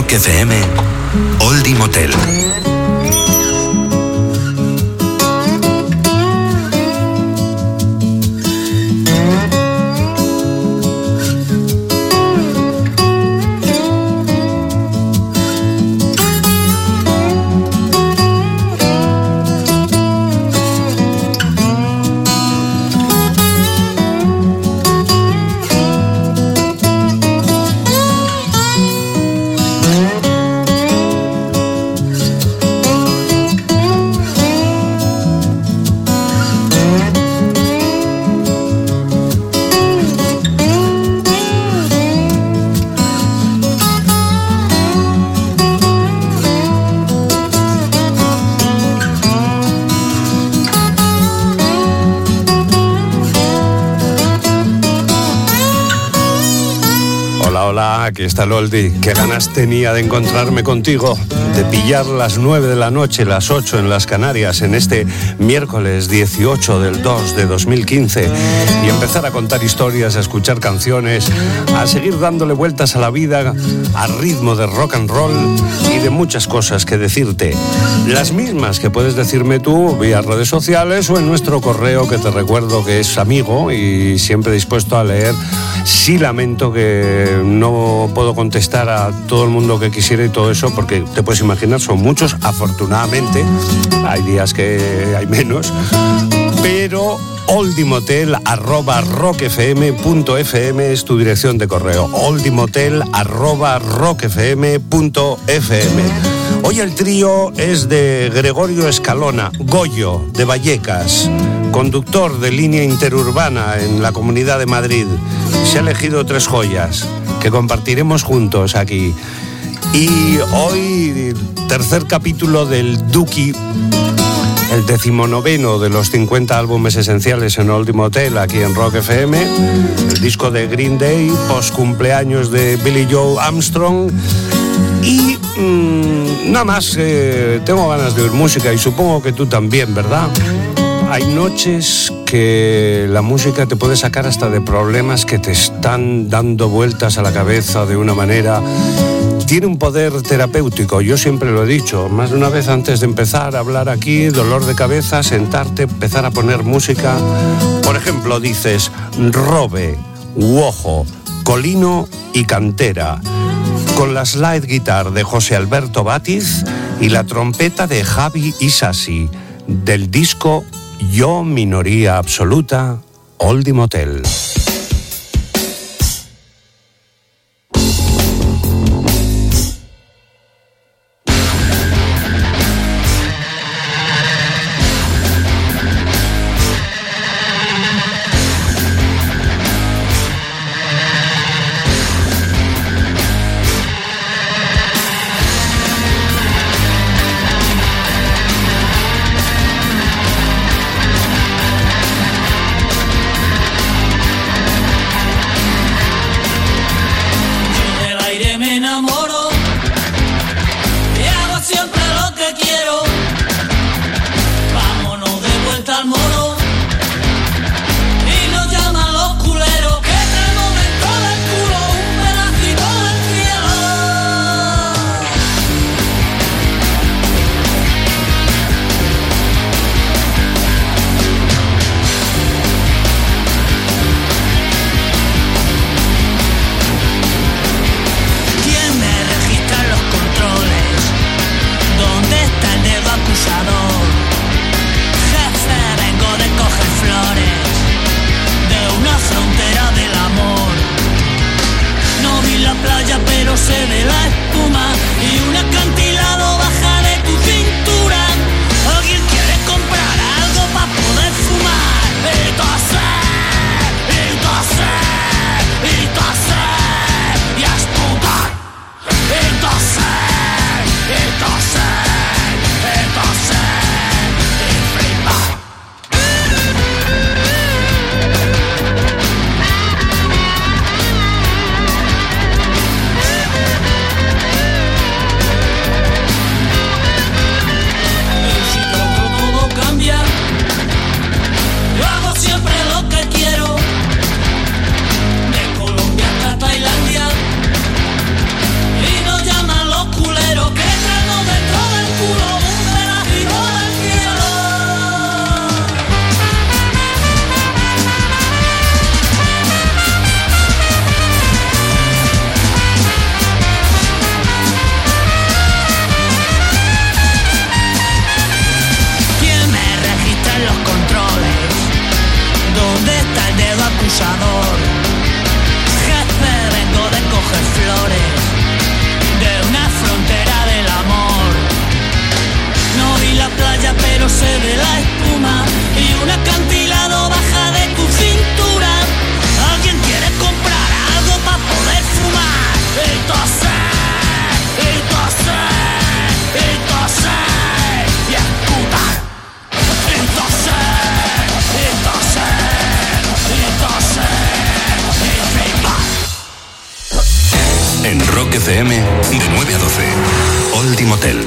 Rock FM, Oldie Motel. Aquí está Loldi. Qué ganas tenía de encontrarme contigo, de pillar las 9 de la noche, las 8 en las Canarias, en este miércoles 18 del 2 de 2015, y empezar a contar historias, a escuchar canciones, a seguir dándole vueltas a la vida a ritmo de rock and roll y de muchas cosas que decirte. Las mismas que puedes decirme tú vía redes sociales o en nuestro correo que te recuerdo que es amigo y siempre dispuesto a leer. Sí lamento que no puedo contestar a todo el mundo que quisiera y todo eso, porque te puedes imaginar, son muchos, afortunadamente, hay días que hay menos, pero oldimotel arroba rockfm.fm es tu dirección de correo. oldimotel arroba rockfm.fm. Hoy el trío es de Gregorio Escalona, Goyo, de Vallecas, conductor de línea interurbana en la Comunidad de Madrid. Se ha elegido tres joyas que compartiremos juntos aquí. Y hoy, tercer capítulo del Duki, el decimonoveno de los 50 álbumes esenciales en Último Hotel, aquí en Rock FM, el disco de Green Day, post cumpleaños de Billy Joe Armstrong. Y mm, nada más, eh, tengo ganas de oír música y supongo que tú también, ¿verdad? Hay noches que la música te puede sacar hasta de problemas que te están dando vueltas a la cabeza de una manera. Tiene un poder terapéutico, yo siempre lo he dicho, más de una vez antes de empezar a hablar aquí, dolor de cabeza, sentarte, empezar a poner música. Por ejemplo, dices Robe, Uojo, Colino y Cantera, con la slide guitar de José Alberto Batiz y la trompeta de Javi Isasi, del disco yo, minoría absoluta, Oldie Motel. FM, de 9 a 12. Oldie Motel.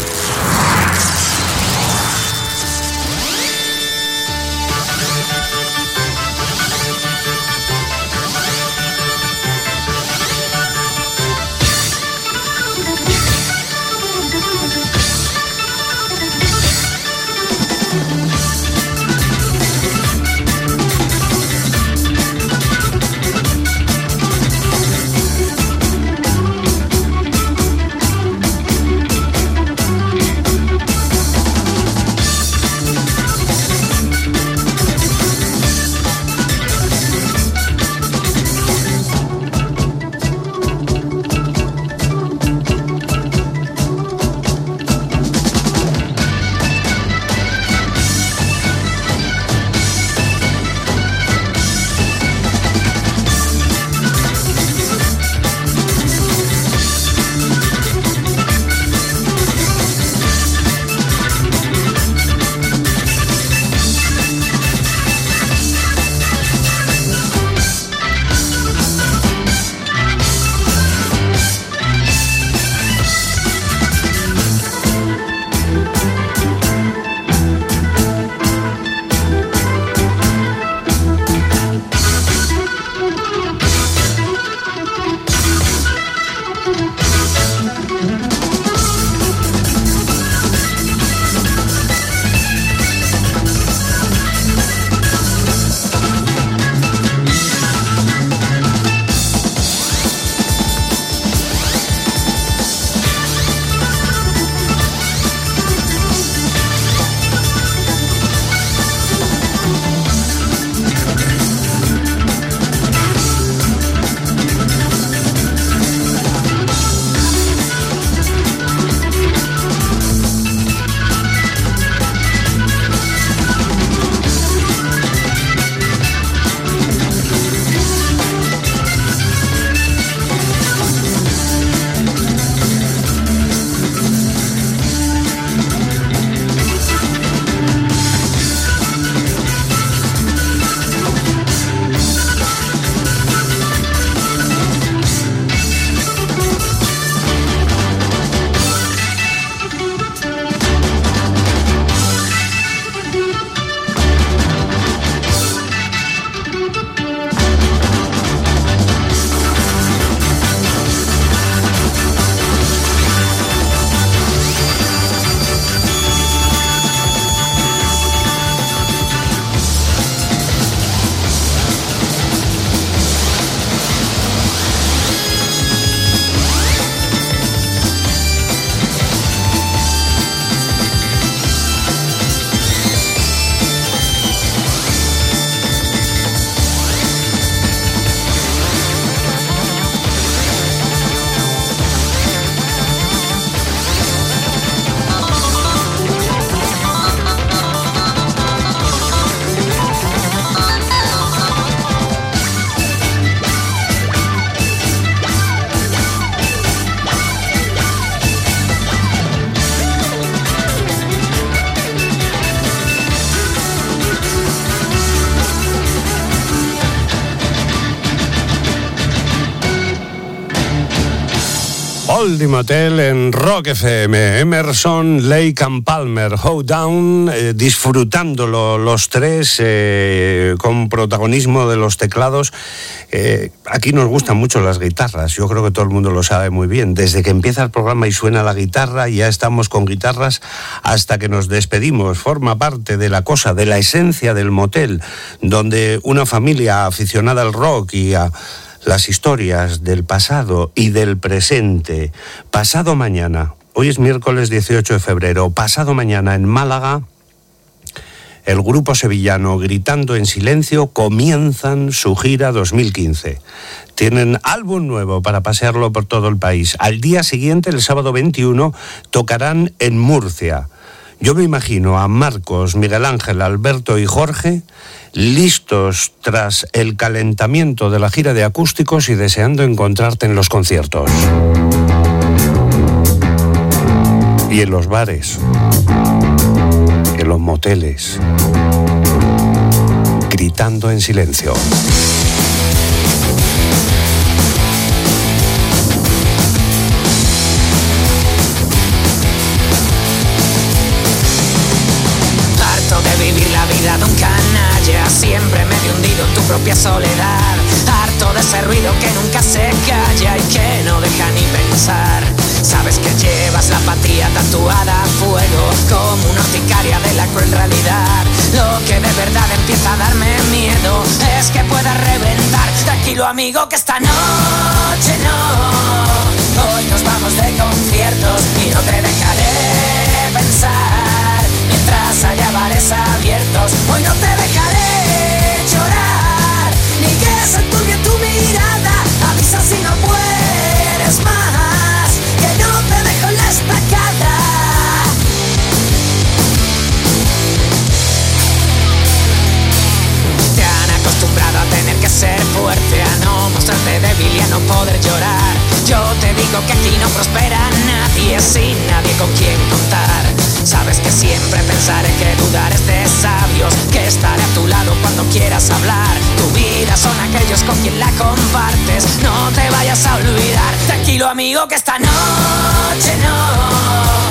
Oldie Motel en Rock FM. Emerson, Lake and Palmer, Hold Down, eh, disfrutándolo los tres eh, con protagonismo de los teclados. Eh, aquí nos gustan mucho las guitarras, yo creo que todo el mundo lo sabe muy bien. Desde que empieza el programa y suena la guitarra, ya estamos con guitarras hasta que nos despedimos. Forma parte de la cosa, de la esencia del motel, donde una familia aficionada al rock y a las historias del pasado y del presente. Pasado mañana, hoy es miércoles 18 de febrero, pasado mañana en Málaga, el grupo sevillano Gritando en Silencio comienzan su gira 2015. Tienen álbum nuevo para pasearlo por todo el país. Al día siguiente, el sábado 21, tocarán en Murcia. Yo me imagino a Marcos, Miguel Ángel, Alberto y Jorge listos tras el calentamiento de la gira de acústicos y deseando encontrarte en los conciertos. Y en los bares, en los moteles, gritando en silencio. Soledad. Harto de ese ruido que nunca se calla y que no deja ni pensar. Sabes que llevas la patria tatuada a fuego como una urticaria de la cruel realidad. Lo que de verdad empieza a darme miedo es que pueda reventar. Tranquilo amigo que esta noche no. Hoy nos vamos de conciertos y no te dejaré pensar. Mientras haya bares abiertos, quieras hablar. Tu vida son aquellos con quien la compartes, no te vayas a olvidar. Tranquilo amigo que esta noche no.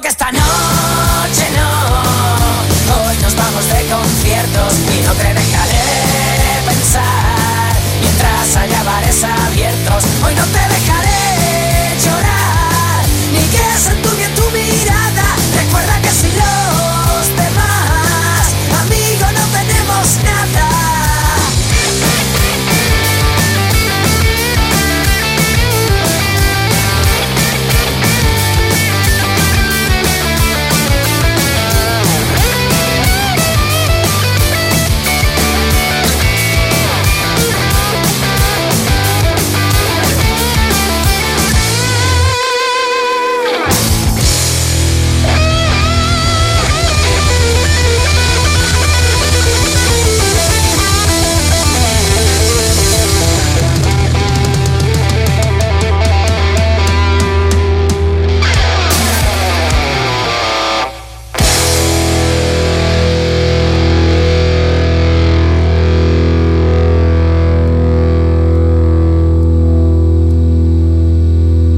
Que esta noche